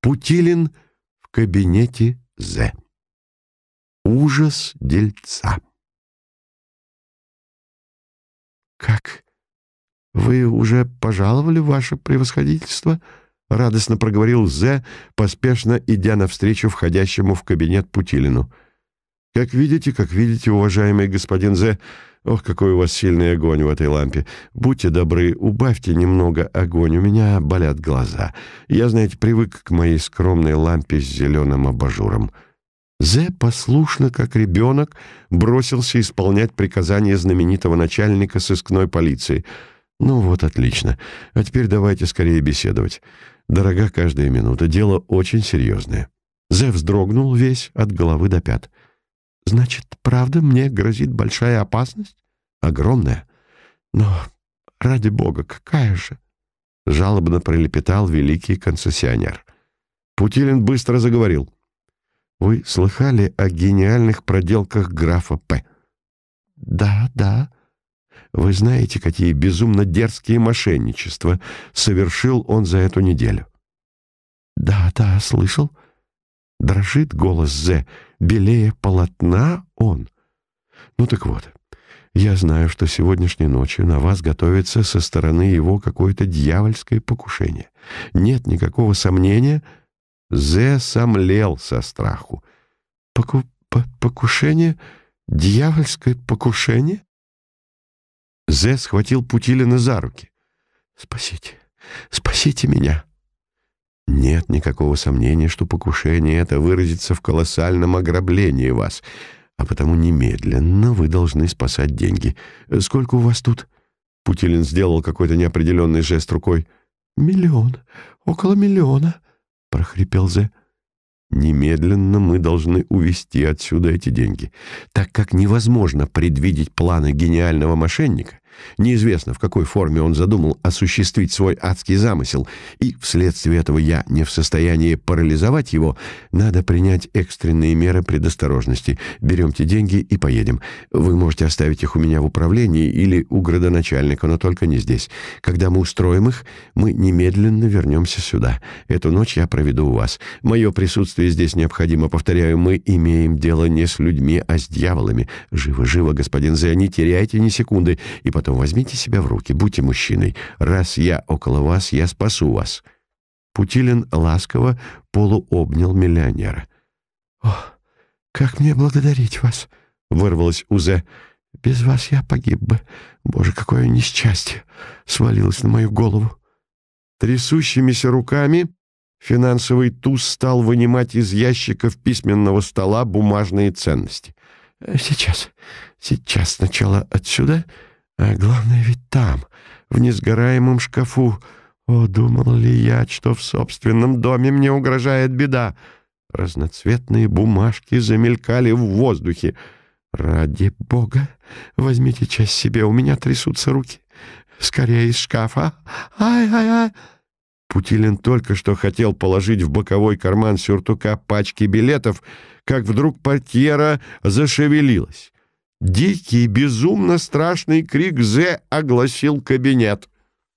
Путилин в кабинете З. Ужас дельца. «Как? Вы уже пожаловали, ваше превосходительство?» — радостно проговорил Зе, поспешно идя навстречу входящему в кабинет Путилину. «Как видите, как видите, уважаемый господин Зе, ох, какой у вас сильный огонь в этой лампе. Будьте добры, убавьте немного огонь, у меня болят глаза. Я, знаете, привык к моей скромной лампе с зеленым абажуром». Зе послушно, как ребенок, бросился исполнять приказания знаменитого начальника сыскной полиции. «Ну вот, отлично. А теперь давайте скорее беседовать. Дорога каждая минута. Дело очень серьезное. Зе вздрогнул весь от головы до пят. «Значит, правда, мне грозит большая опасность?» «Огромная. Но, ради бога, какая же?» Жалобно пролепетал великий концессионер. Путилин быстро заговорил. «Вы слыхали о гениальных проделках графа П?» «Да, да», вы знаете, какие безумно дерзкие мошенничества совершил он за эту неделю? Да, да, слышал. Дрожит голос Зе, белее полотна он. Ну так вот, я знаю, что сегодняшней ночью на вас готовится со стороны его какое-то дьявольское покушение. Нет никакого сомнения, Зе сомлел со страху. Поку покушение? Дьявольское покушение? Зе схватил Путилина за руки. «Спасите, спасите меня!» Нет никакого сомнения, что покушение это выразится в колоссальном ограблении вас, а потому немедленно вы должны спасать деньги. Сколько у вас тут?» Путилин сделал какой-то неопределенный жест рукой. «Миллион, около миллиона», — прохрипел Зе. Немедленно мы должны увести отсюда эти деньги, так как невозможно предвидеть планы гениального мошенника, Неизвестно, в какой форме он задумал осуществить свой адский замысел, и вследствие этого я не в состоянии парализовать его. Надо принять экстренные меры предосторожности. Беремте деньги и поедем. Вы можете оставить их у меня в управлении или у градоначальника, но только не здесь. Когда мы устроим их, мы немедленно вернемся сюда. Эту ночь я проведу у вас. Мое присутствие здесь необходимо. Повторяю, мы имеем дело не с людьми, а с дьяволами. Живо, живо, господин Зе, не теряйте ни секунды, и потом Потом возьмите себя в руки, будьте мужчиной. Раз я около вас, я спасу вас». Путилин ласково полуобнял миллионера. «О, как мне благодарить вас!» — вырвалось Узе. «Без вас я погиб бы. Боже, какое несчастье!» — свалилось на мою голову. Трясущимися руками финансовый туз стал вынимать из ящиков письменного стола бумажные ценности. «Сейчас, сейчас сначала отсюда...» А главное ведь там, в несгораемом шкафу. О, думал ли я, что в собственном доме мне угрожает беда? Разноцветные бумажки замелькали в воздухе. «Ради бога, возьмите часть себе, у меня трясутся руки. Скорее из шкафа. Ай-ай-ай!» Путилин только что хотел положить в боковой карман сюртука пачки билетов, как вдруг портьера зашевелилась. Дикий, безумно страшный крик Зе огласил кабинет.